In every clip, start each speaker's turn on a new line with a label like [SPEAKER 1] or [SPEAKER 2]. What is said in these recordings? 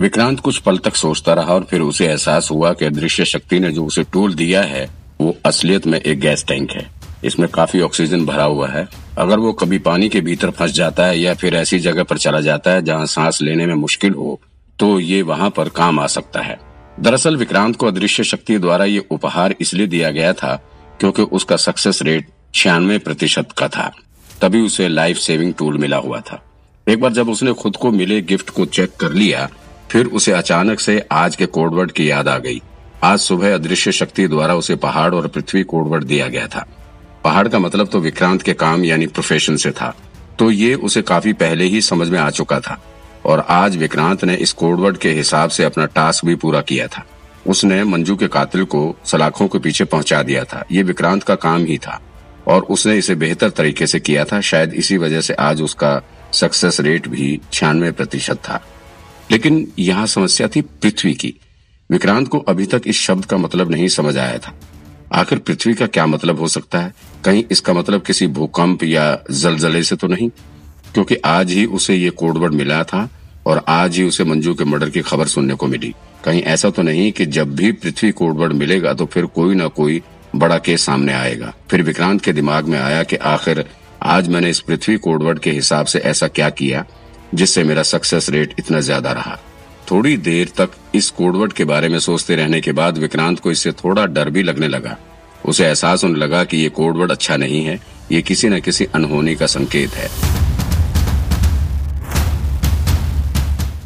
[SPEAKER 1] विक्रांत कुछ पल तक सोचता रहा और फिर उसे एहसास हुआ कि अदृश्य शक्ति ने जो उसे टूल दिया है, वो असलियत में एक गैस टैंक है। इसमें काफ़ी ऑक्सीजन भरा हुआ है। अगर वो कभी पानी के भीतर फंस जाता है या फिर ऐसी जगह पर चला जाता है जहाँ सांस लेने में मुश्किल हो तो ये वहाँ पर काम आ सकता है। दरअसल विक्रांत को अदृश्य शक्ति द्वारा ये उपहार इसलिए दिया गया था क्योंकि उसका सक्सेस रेट छियानवे प्रतिशत का था। तभी उसे लाइफ सेविंग टूल मिला हुआ था। एक बार जब उसने खुद को मिले गिफ्ट को चेक कर लिया फिर उसे अचानक से आज के कोडवर्ड की याद आ गई। आज सुबह अदृश्य शक्ति द्वारा उसे पहाड़ और पृथ्वी कोडवर्ड दिया गया था। पहाड़ का मतलब तो विक्रांत के काम यानी प्रोफेशन से था। तो ये उसे काफ़ी पहले ही समझ में आ चुका था। और आज विक्रांत ने इस कोडवर्ड के हिसाब से अपना टास्क भी पूरा किया था। उसने मंजू के कातिल को सलाखों के पीछे पहुँचा दिया था। ये विक्रांत का काम ही था। और उसने इसे बेहतर तरीके से किया था। शायद इसी वजह से आज उसका सक्सेस रेट भी छियानवे प्रतिशत था। लेकिन यहाँ समस्या थी पृथ्वी की। विक्रांत को अभी तक इस शब्द का मतलब नहीं समझ आया था। आखिर पृथ्वी का क्या मतलब हो सकता है? कहीं इसका मतलब किसी भूकंप या जलजले से तो नहीं? क्योंकि आज ही उसे ये कोडवर्ड मिला था और आज ही उसे मंजू के मर्डर की खबर सुनने को मिली। कहीं ऐसा तो नहीं कि जब भी पृथ्वी कोडवर्ड मिलेगा तो फिर कोई ना कोई बड़ा केस सामने आएगा। फिर विक्रांत के दिमाग में आया कि आखिर आज मैंने इस पृथ्वी कोडवर्ड के हिसाब से ऐसा क्या किया? जिससे मेरा सक्सेस रेट इतना ज़्यादा रहा। थोड़ी देर तक इस कोडवर्ड के बारे में सोचते रहने के बाद विक्रांत को इससे थोड़ा डर भी लगने लगा। उसे एहसास होने लगा कि ये कोडवर्ड अच्छा नहीं है, ये किसी न किसी अनहोनी का संकेत है।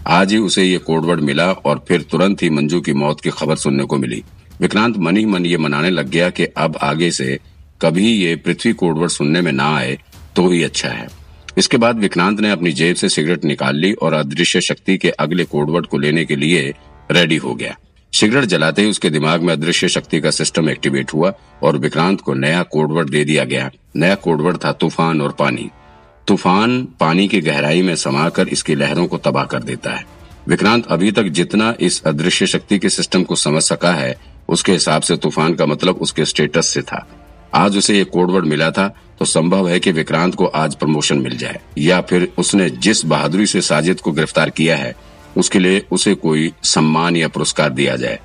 [SPEAKER 1] आज ही उसे ये कोडवर्ड मिला और फिर तुरंत ही मंजू की मौत की खबर सुनने को मिली। विक्रांत मन ही मन ये मनाने लग गया कि अब आगे से कभी ये पृथ्वी कोडवर्ड सुनने में ना आए तो ही अच्छा है। इसके बाद विक्रांत ने अपनी जेब से सिगरेट निकाल ली और अदृश्य शक्ति के अगले कोडवर्ड को लेने के लिए रेडी हो गया। सिगरेट जलाते ही उसके दिमाग में अदृश्य शक्ति का सिस्टम एक्टिवेट हुआ और विक्रांत को नया कोडवर्ड दे दिया गया। नया कोडवर्ड था तूफ़ान और पानी। तूफ़ान पानी की गहराई में समाकर इसकी लहरों को तबाह कर देता है। विक्रांत अभी तक जितना इस अदृश्य शक्ति के सिस्टम को समझ सका है, उसके हिसाब से तूफ़ान का मतलब उसके स्टेटस से था। आज उसे ये कोडवर्ड मिला था तो संभव है कि विक्रांत को आज प्रमोशन मिल जाए, या फिर उसने जिस बहादुरी से साजिद को गिरफ़्तार किया है, उसके लिए उसे कोई सम्मान या पुरस्कार दिया जाए।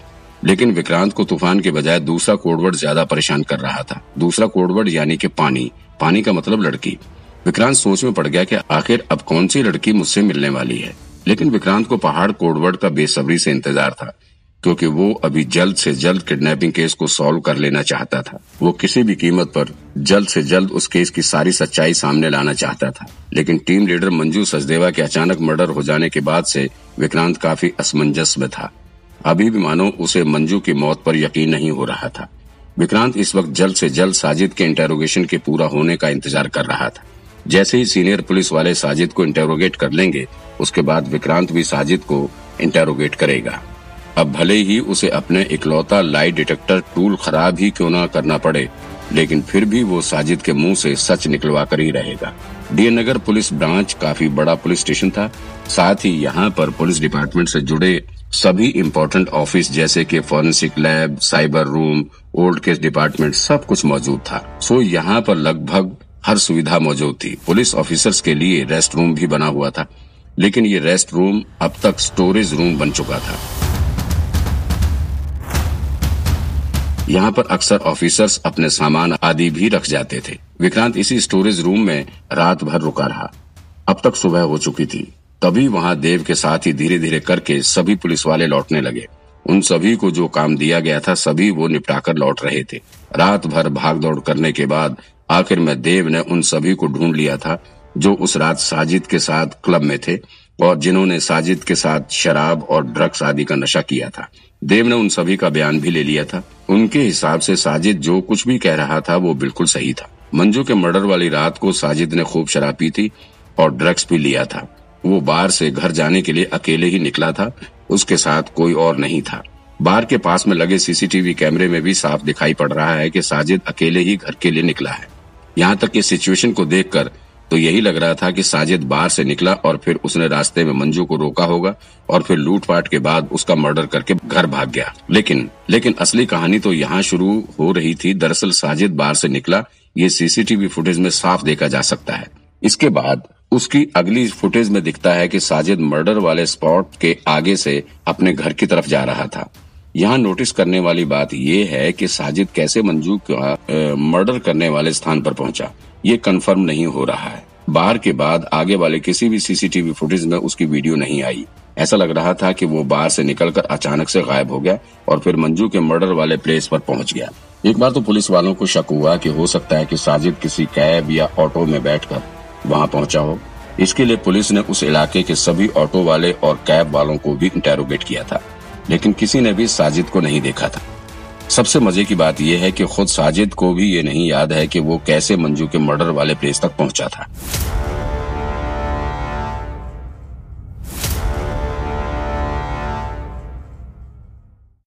[SPEAKER 1] लेकिन विक्रांत को तूफ़ान के बजाय दूसरा कोडवर्ड ज़्यादा परेशान कर रहा था। दूसरा कोडवर्ड यानी कि पानी। पानी का मतलब लड़की। विक्रांत सोच में पड़ गया कि आखिर अब कौन सी लड़की मुझसे मिलने वाली है। लेकिन विक्रांत को पहाड़ कोडवर्ड का बेसब्री से इंतज़ार था। क्योंकि वो अभी जल्द से जल्द किडनैपिंग केस को सॉल्व कर लेना चाहता था। वो किसी भी कीमत पर जल्द से जल्द उस केस की सारी सच्चाई सामने लाना चाहता था। लेकिन टीम लीडर मंजू सचदेवा के अचानक मर्डर हो जाने के बाद से विक्रांत काफ़ी असमंजस में था। अभी भी मानो उसे मंजू की मौत पर यकीन नहीं हो रहा था। विक्रांत इस वक्त जल्द से जल्द साजिद के इंटेरोगेशन के पूरा होने का इंतज़ार कर रहा था। जैसे ही सीनियर पुलिस वाले साजिद को इंटेरोगेट कर लेंगे, उसके बाद विक्रांत भी साजिद को इंटेरोगेट करेगा। अब भले ही उसे अपने इकलौता लाई डिटेक्टर टूल खराब ही क्यों ना करना पड़े, लेकिन फिर भी वो साजिद के मुँह से सच निकलवा कर ही रहेगा। डी नगर पुलिस ब्रांच काफ़ी बड़ा पुलिस स्टेशन था, साथ ही यहाँ पर पुलिस डिपार्टमेंट से जुड़े सभी इम्पोर्टेंट ऑफ़िस जैसे कि forensic lab cyber room old case department सब कुछ मौजूद था। सो यहाँ पर लगभग हर सुविधा मौजूद थी। पुलिस ऑफिसर्स के लिए रेस्ट रूम भी बना हुआ था, लेकिन ये रेस्ट रूम अब तक स्टोरेज रूम बन चुका था। यहाँ पर अक्सर ऑफिसर्स अपने सामान आदि भी रख जाते थे। विक्रांत इसी स्टोरेज रूम में रात भर रुका रहा। अब तक सुबह हो चुकी थी। तभी वहाँ देव के साथ ही धीरे धीरे करके सभी पुलिस वाले लौटने लगे। उन सभी को जो काम दिया गया था, सभी वो निपटाकर लौट रहे थे। रात भर भाग दौड़ करने के बाद आखिर में देव ने उन सभी को ढूंढ लिया था, जो उस रात साजिद के साथ क्लब में थे और जिन्होंने साजिद के साथ शराब और ड्रग्स आदि का नशा किया था। देव ने उन सभी का बयान भी ले लिया था। उनके हिसाब से साजिद जो कुछ भी कह रहा था, वो बिल्कुल सही था। मंजू के मर्डर वाली रात को साजिद ने खूब शराब पी थी और ड्रग्स भी लिया था। वो बार से घर जाने के लिए अकेले ही निकला था। उसके साथ कोई और नहीं था। बार के पास में लगे सीसीटीवी कैमरे में भी साफ़ दिखाई पड़ रहा है कि साजिद अकेले ही घर के लिए निकला है। यहाँ तक कि सिचुएशन को देखकर तो यही लग रहा था कि साजिद बाहर से निकला और फिर उसने रास्ते में मंजू को रोका होगा और फिर लूटपाट के बाद उसका मर्डर करके घर भाग गया। लेकिन लेकिन असली कहानी तो यहाँ शुरू हो रही थी। दरअसल साजिद बाहर से निकला, ये सीसीटीवी फुटेज में साफ़ देखा जा सकता है। इसके बाद उसकी अगली फुटेज में दिखता है कि साजिद मर्डर वाले स्पॉट के आगे से अपने घर की तरफ़ जा रहा था। यहाँ नोटिस करने वाली बात यह है कि साजिद कैसे मंजू का मर्डर करने वाले स्थान पर पहुँचा। ये कंफर्म नहीं हो रहा है। बार के बाद आगे वाले किसी भी सीसीटीवी फुटेज में उसकी वीडियो नहीं आई। ऐसा लग रहा था कि वो बार से निकलकर अचानक से गायब हो गया और फिर मंजू के मर्डर वाले प्लेस पर पहुँच गया। एक बार तो पुलिस वालों को शक हुआ कि हो सकता है कि साजिद किसी कैब या ऑटो में बैठकर वहाँ पहुँचा हो। इसके लिए पुलिस ने उस इलाके के सभी ऑटो वाले और कैब वालों को भी इंटेरोगेट किया था। लेकिन किसी ने भी साजिद को नहीं देखा था। सबसे मज़े की बात यह है कि खुद साजिद को भी ये नहीं याद है कि वो कैसे मंजू के मर्डर वाले प्लेस तक पहुँचा था।